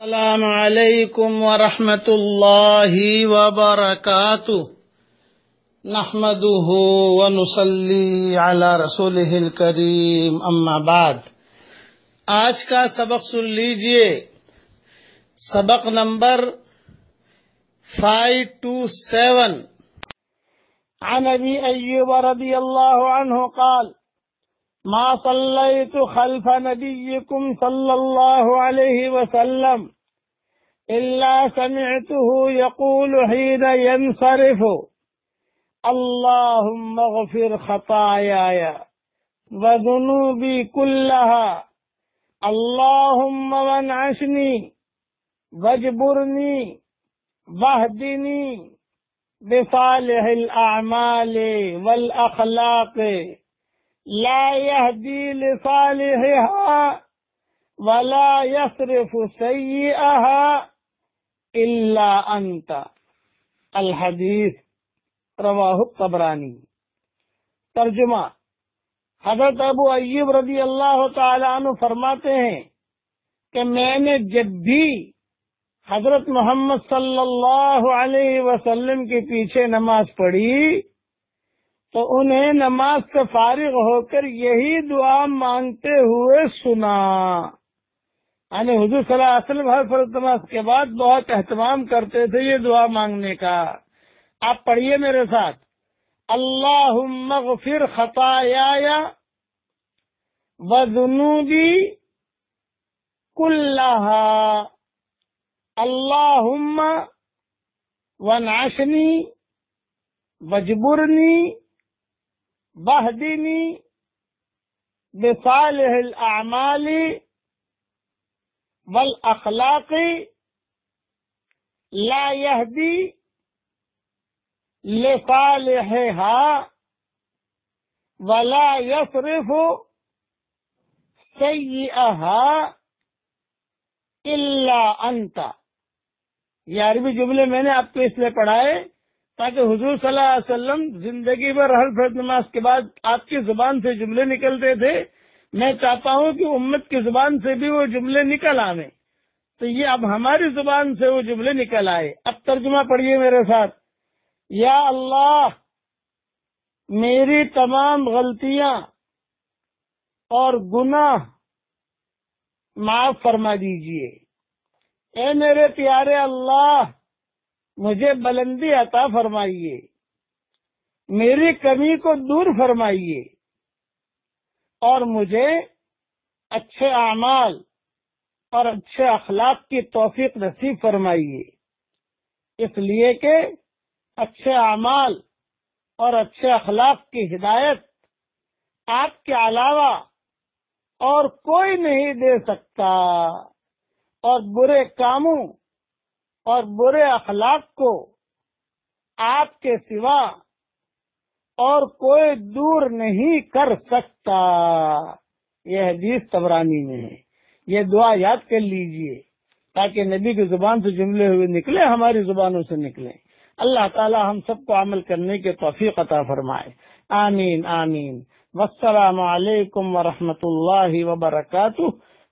السلام علیکم ورحمۃ اللہ وبرکاتہ۔ نحمده ونصلي على رسوله الكريم اما بعد۔ آج کا سبق سن لیجیے۔ سبق نمبر 527 عن ابي ايوب رضي الله عنه قال ما صليت خلف نبيكم صلى الله عليه وسلم الا سمعته يقول حين ينصرف اللهم اغفر خطاياي وذنوبي كلها اللهم وانعشني واجبرني واهدني بصالح الأعمال والأخلاق لا يهدي لصالحها ولا يصرف سيئها إلا أنت. الحديث رواہ الطبرانی ترجمہ حضرت ابو ایوب رضی اللہ تعالی عنہ فرماتے ہیں کہ میں نے جب بھی حضرت محمد صلی اللہ علیہ وسلم کے پیچھے نماز پڑھی تو انہیں نماز سے فارغ ہو کر یہی دعا مانگتے ہوئے سنا۔ یعنی حضور صلی اللہ علیہ وسلم ہر فرض نماز کے بعد بہت اہتمام کرتے تھے یہ دعا مانگنے کا۔ آپ پڑھیے میرے ساتھ۔ اللہ مغفر خطایا و جنوبی کلّہ اللہ و ناشنی وجبرنی بہدینی بصالح الاعمال والاخلاق لا يهدي لصالحها ولا يصرف سيئها الا انت۔ یہ عربی جملے میں نے آپ کو اس لیے پڑھائے تاکہ حضور صلی اللہ علیہ وسلم زندگی بھر ہر فرد نماز کے بعد آپ کی زبان سے جملے نکلتے تھے، میں چاہتا ہوں کہ امت کی زبان سے بھی وہ جملے نکل آئے تو یہ اب ہماری زبان سے وہ جملے نکل آئے۔ اب ترجمہ پڑھیے میرے ساتھ۔ یا اللہ، میری تمام غلطیاں اور گناہ معاف فرما دیجیے۔ اے میرے پیارے اللہ مجھے بلندی عطا فرمائیے۔ میری کمی کو دور فرمائیے۔ اور مجھے اچھے اعمال اور اچھے اخلاق کی توفیق نصیب فرمائیے۔ اس لیے کہ اچھے اعمال اور اچھے اخلاق کی ہدایت آپ کے علاوہ اور کوئی نہیں دے سکتا۔ اور برے کاموں اور برے اخلاق کو آپ کے سوا اور کوئی دور نہیں کر سکتا۔ یہ حدیث تبرانی میں ہے۔ یہ دعا یاد کر لیجیے تاکہ نبی کی زبان سے جملے ہوئے نکلے، ہماری زبانوں سے نکلیں اللہ تعالی ہم سب کو عمل کرنے کے توفیق عطا فرمائے۔ آمین آمین۔ والسلام علیکم ورحمۃ اللہ وبرکاتہ۔